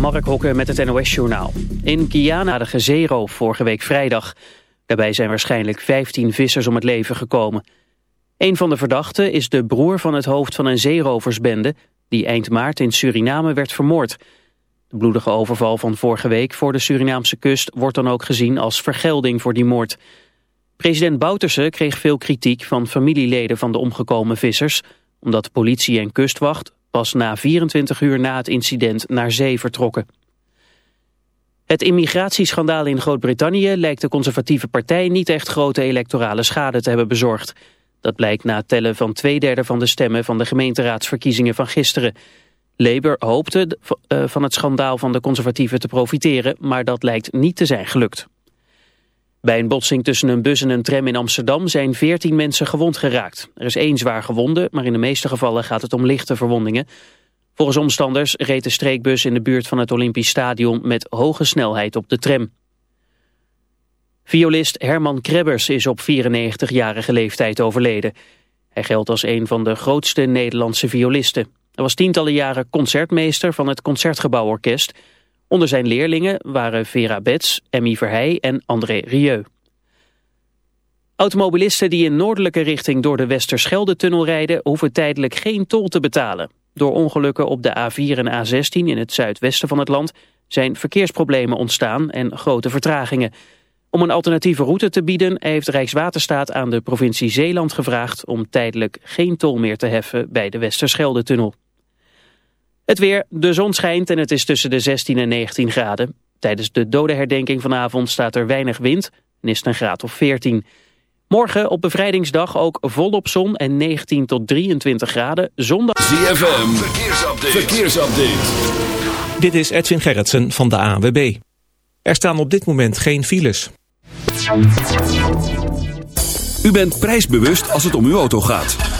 Mark Hokke met het NOS-journaal. In Guyana de vorige week vrijdag. Daarbij zijn waarschijnlijk 15 vissers om het leven gekomen. Een van de verdachten is de broer van het hoofd van een zeeroversbende... die eind maart in Suriname werd vermoord. De bloedige overval van vorige week voor de Surinaamse kust... wordt dan ook gezien als vergelding voor die moord. President Bouterse kreeg veel kritiek van familieleden van de omgekomen vissers... omdat politie en kustwacht pas na 24 uur na het incident naar zee vertrokken. Het immigratieschandaal in Groot-Brittannië lijkt de conservatieve partij niet echt grote electorale schade te hebben bezorgd. Dat blijkt na het tellen van twee derde van de stemmen van de gemeenteraadsverkiezingen van gisteren. Labour hoopte eh, van het schandaal van de conservatieven te profiteren, maar dat lijkt niet te zijn gelukt. Bij een botsing tussen een bus en een tram in Amsterdam zijn 14 mensen gewond geraakt. Er is één zwaar gewonde, maar in de meeste gevallen gaat het om lichte verwondingen. Volgens omstanders reed de streekbus in de buurt van het Olympisch Stadion met hoge snelheid op de tram. Violist Herman Krebbers is op 94-jarige leeftijd overleden. Hij geldt als een van de grootste Nederlandse violisten. Hij was tientallen jaren concertmeester van het Concertgebouworkest... Onder zijn leerlingen waren Vera Bets, Emmy Verheij en André Rieu. Automobilisten die in noordelijke richting door de Westerschelde-tunnel rijden... hoeven tijdelijk geen tol te betalen. Door ongelukken op de A4 en A16 in het zuidwesten van het land... zijn verkeersproblemen ontstaan en grote vertragingen. Om een alternatieve route te bieden heeft Rijkswaterstaat aan de provincie Zeeland gevraagd... om tijdelijk geen tol meer te heffen bij de Westerschelde-tunnel. Het weer, de zon schijnt en het is tussen de 16 en 19 graden. Tijdens de dodenherdenking vanavond staat er weinig wind en is het een graad of 14. Morgen op bevrijdingsdag ook volop zon en 19 tot 23 graden. Zondag... ZFM, verkeersupdate. verkeersupdate. Dit is Edwin Gerritsen van de AWB. Er staan op dit moment geen files. U bent prijsbewust als het om uw auto gaat.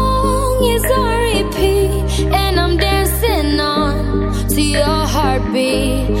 be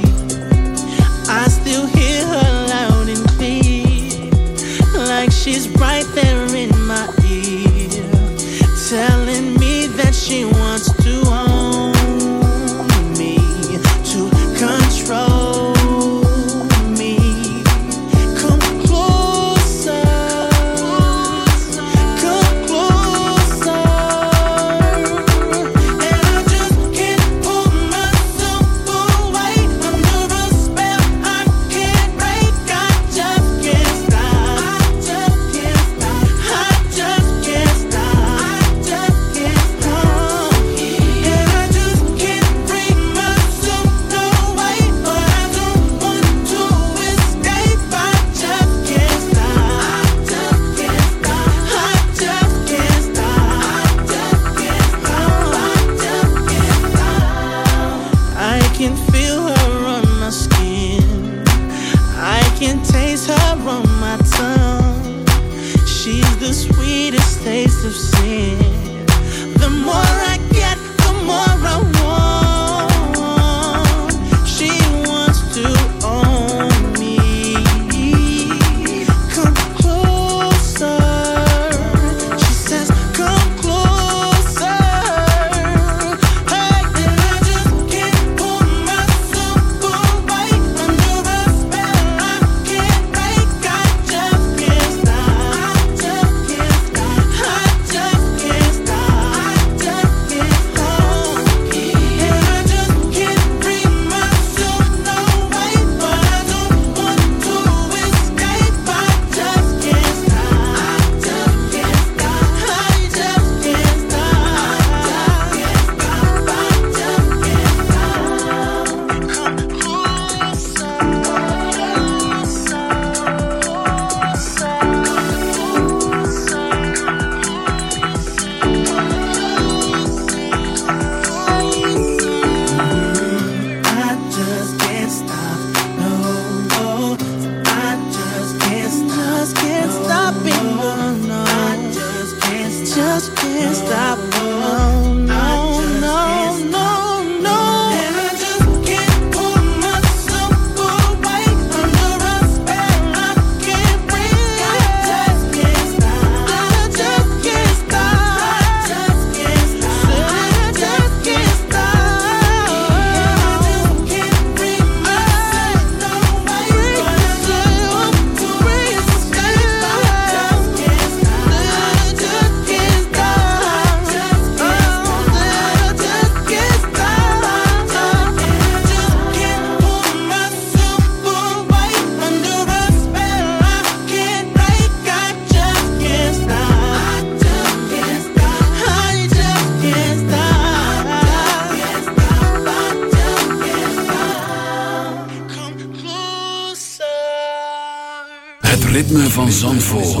Van Zandvoort.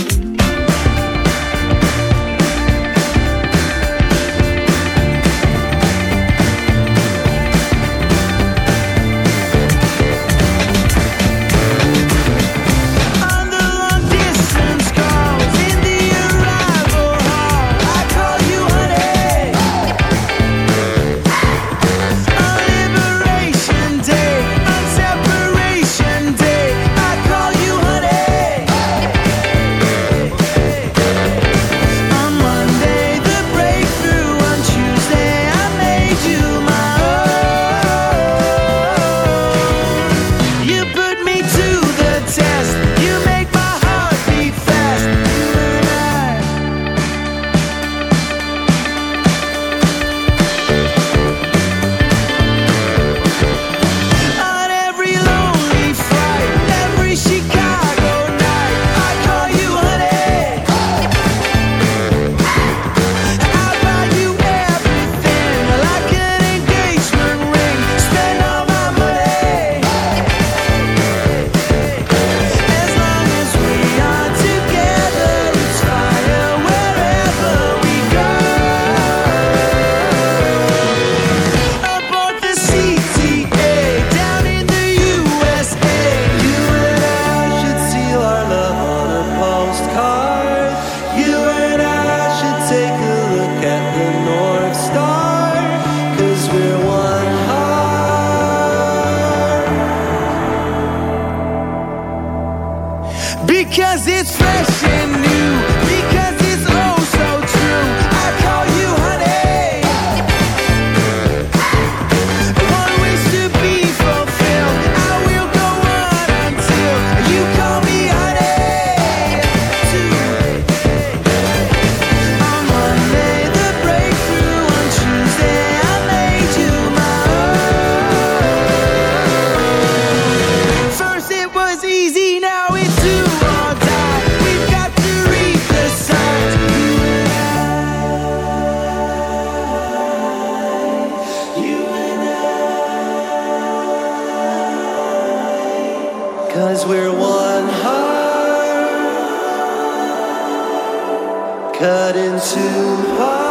under one heart, cut into heart.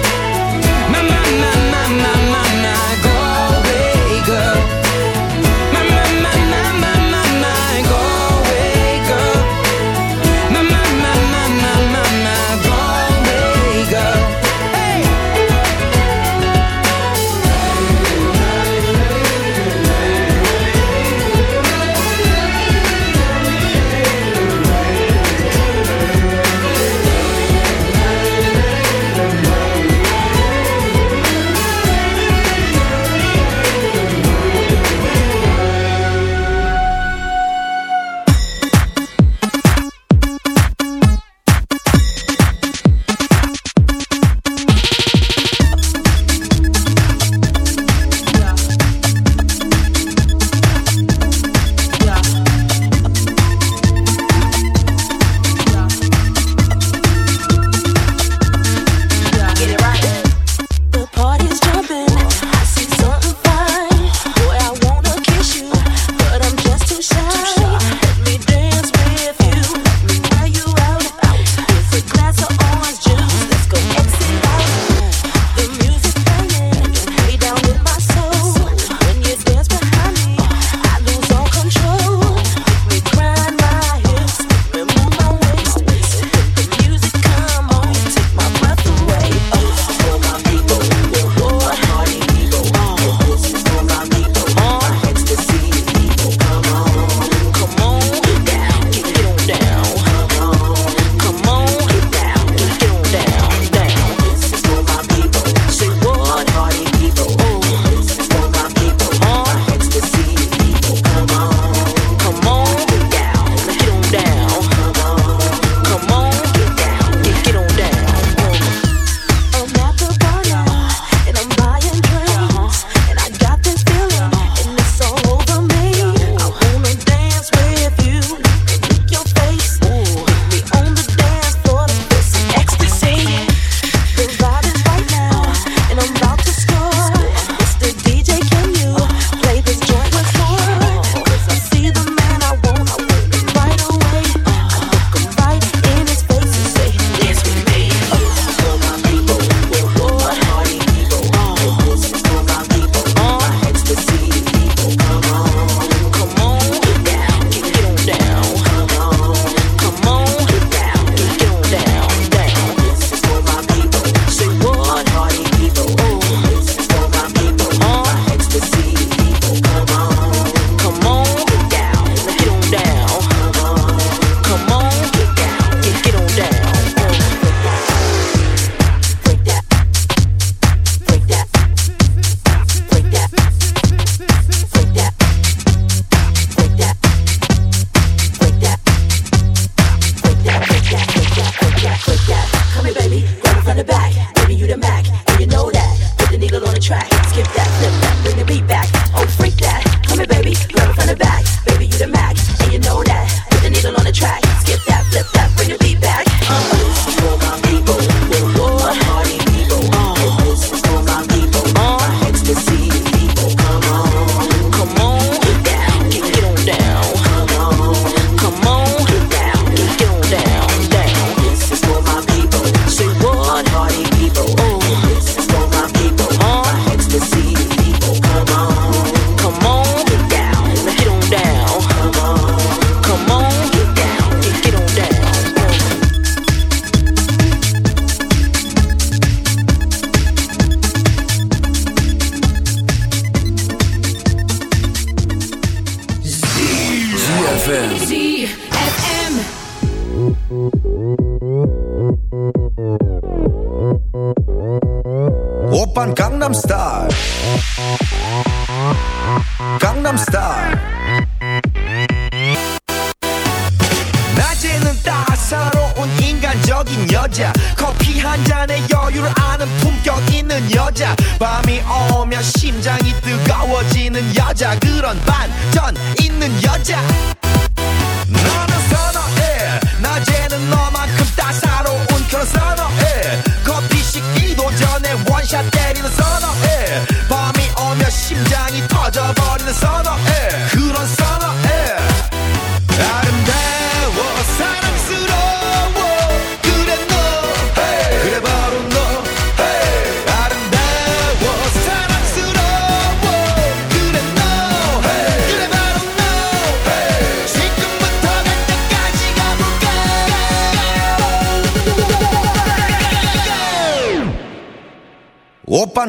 My, my, my, my, my.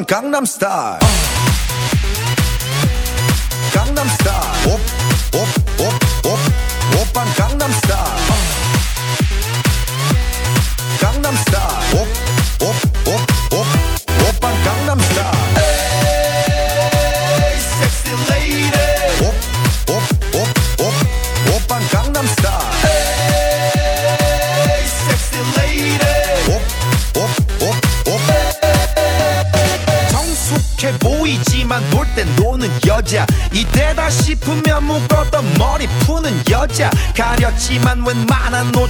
Gangnam Style.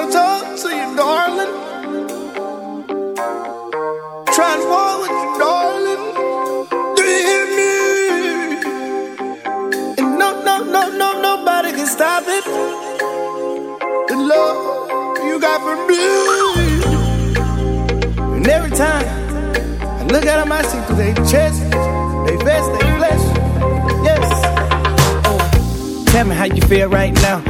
To talk to you, darling. Trying to walk with you, darling. Do you hear me? And no, no, no, no, nobody can stop it. The love you got for me. And every time I look at them, I see through their chest. They vest, they flesh. Yes. Oh, tell me how you feel right now.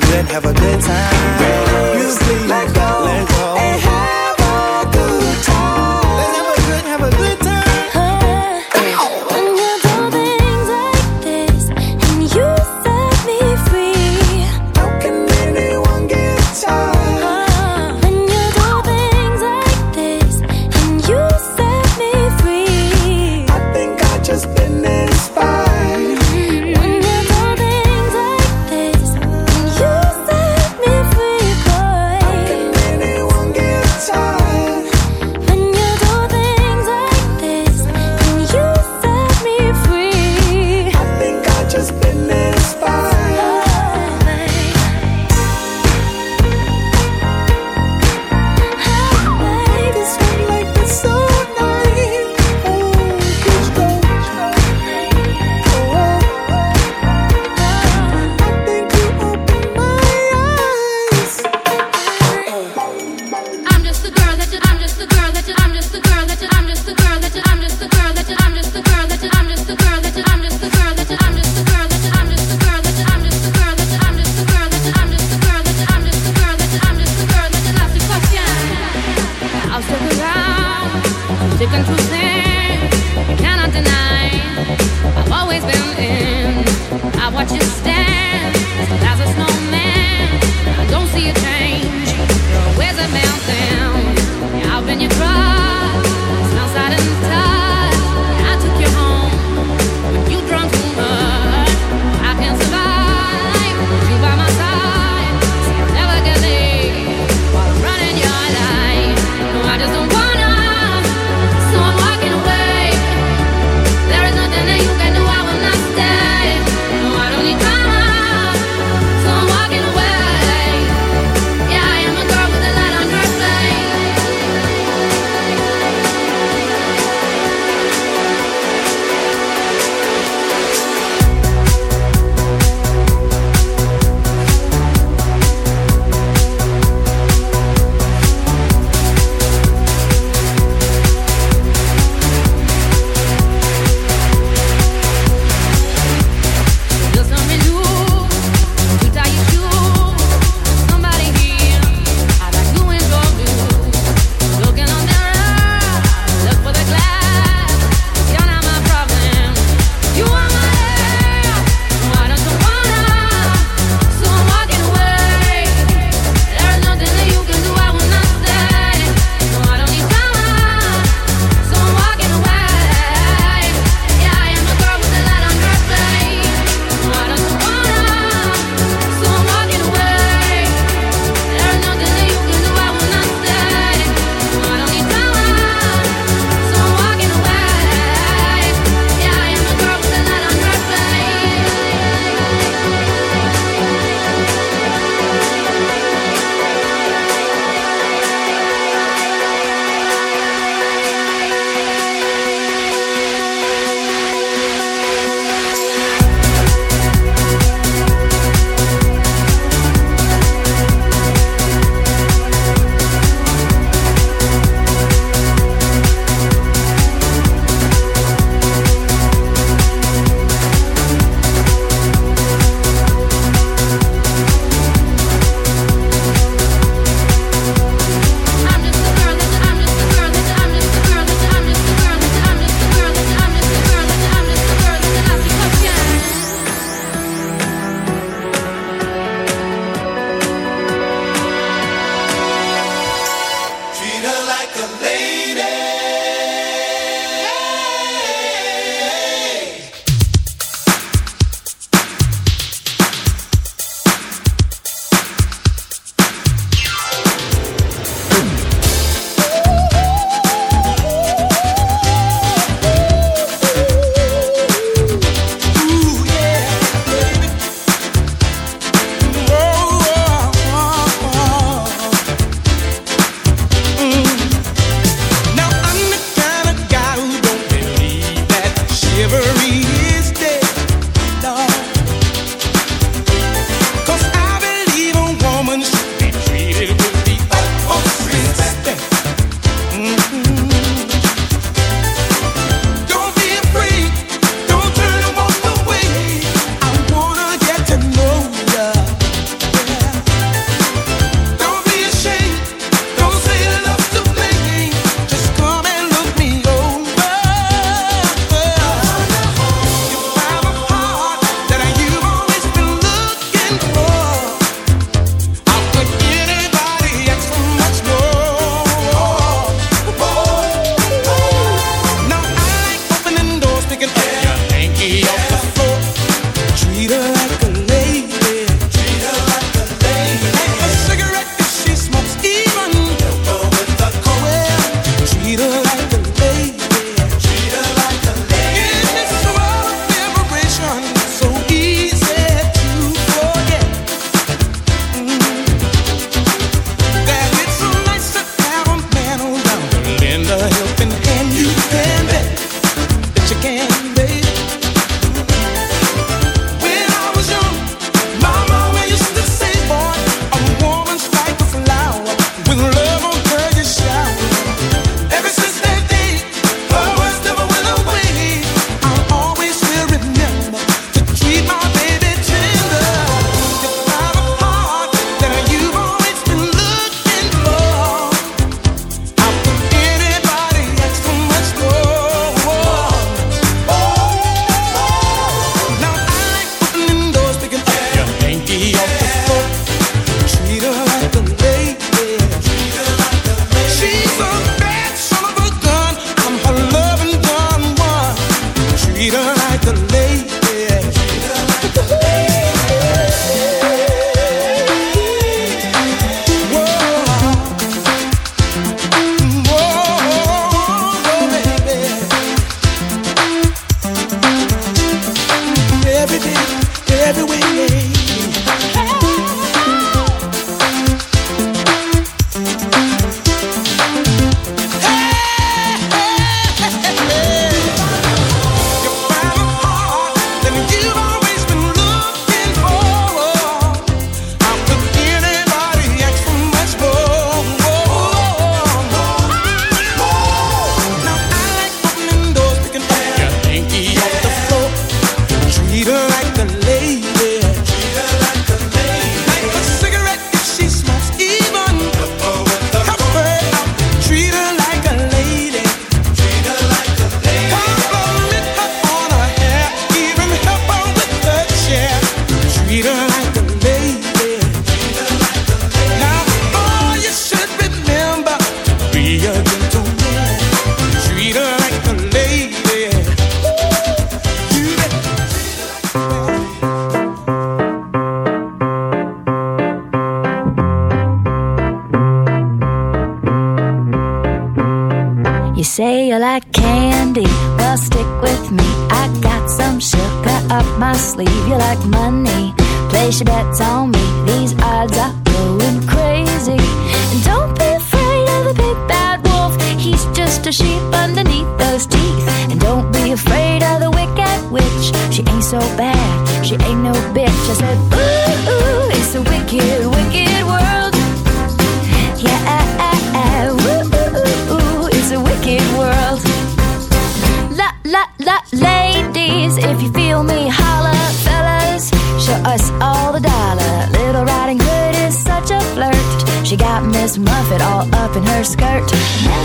good, have a good time. sticking to things you cannot deny. I've always been in. I watch you stand as a snowman. I don't see a change. Down. I've been your cross, outside and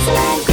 It's like